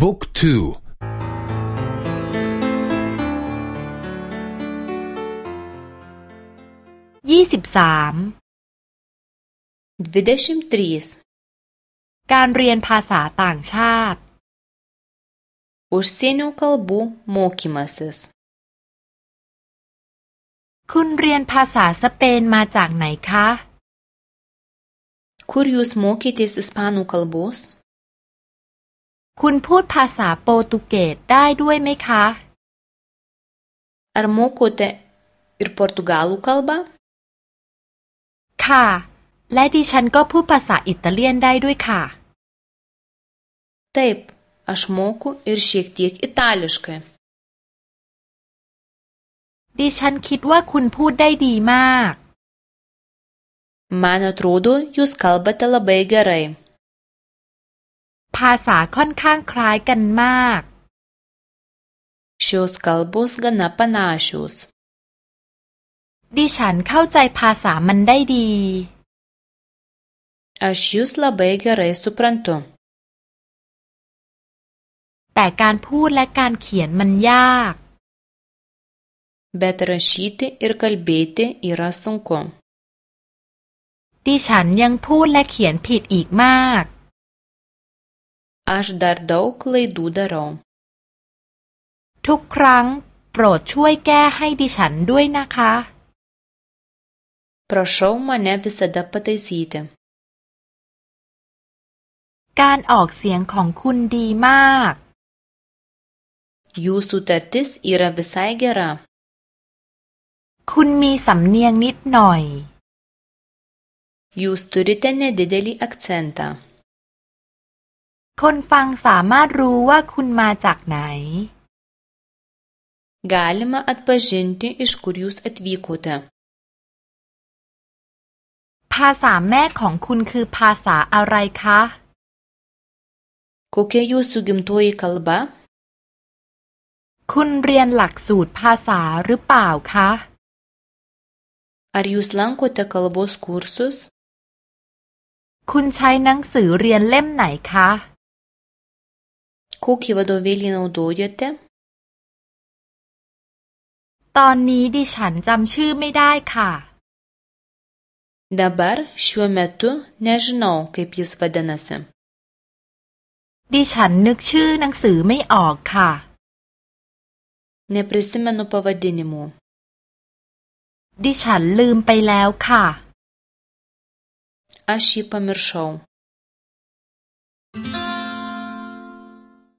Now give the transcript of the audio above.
บุ๊กทูยี่สิบสาม23การเรียนภาษาต่างชาติ Užsienio kalbų mokymasis คุณเรียนภาษาสเปนมาจากไหนคะ Kur jūs mokytės ispanų kalbos? คุณพูดภาษาโปรตุเกสได้ด้วยไหมคะ Ar mokote ir portugalų kalbą? ค่ะ และดิฉันก็พูดภาษาอิตาเลียนได้ด้วยค่ะ Taip, aš moku ir šiek tiek itališkai. ดิฉันคิดว่าคุณพูดได้ดีมาก Man atrodo, jūs kalbate labai gerai. ภาษาค่อนข้างคล้ายกันมาก Šios kalbos gana panašios. ดิฉันเข้าใจภาษามันได้ดี Aš jūs labai gerai suprantu. แต่การพูดและการเขียนมันยาก Bet rašyti ir kalbėti yra sunku. ดิฉันยังพูดและเขียนผิดอีกมาก Aš dar daug klaidų darau. ทุกครั้ง โปรดช่วยแก้ให้ดิฉันด้วยนะคะ Prašau mane visada pataisyti. การออกเสียงของคุณดีมาก Jūsų tartis yra visai gera. คุณมีสำเนียงนิดหน่อย Jūs turite nedidelį akcentą. คนฟังสามารถรู้ว่าคุณมาจากไหน Galima atpažinti, iš kur jūs atvykote. ภาษาแม่ของคุณคือภาษาอะไรคะ Kokia jūsų gimtoji kalba? คุณเรียนหลักสูตรภาษาหรือเปล่าคะ Ar jūs lankote kalbos kursus? คุณใช้หนังสือเรียนเล่มไหนคะ Kokį vadovėlį naudojate? ตอนนี้ดิฉันจำชื่อไม่ได้ค่ะ Dabar šiuo metu nežinau, kaip jis vadinasi. ดิฉันนึกชื่อหนังสือไม่ออกค่ะ Neprisimenu pavadinimų. ดิฉันลืมไปแล้วค่ะ Aš jį pamiršau.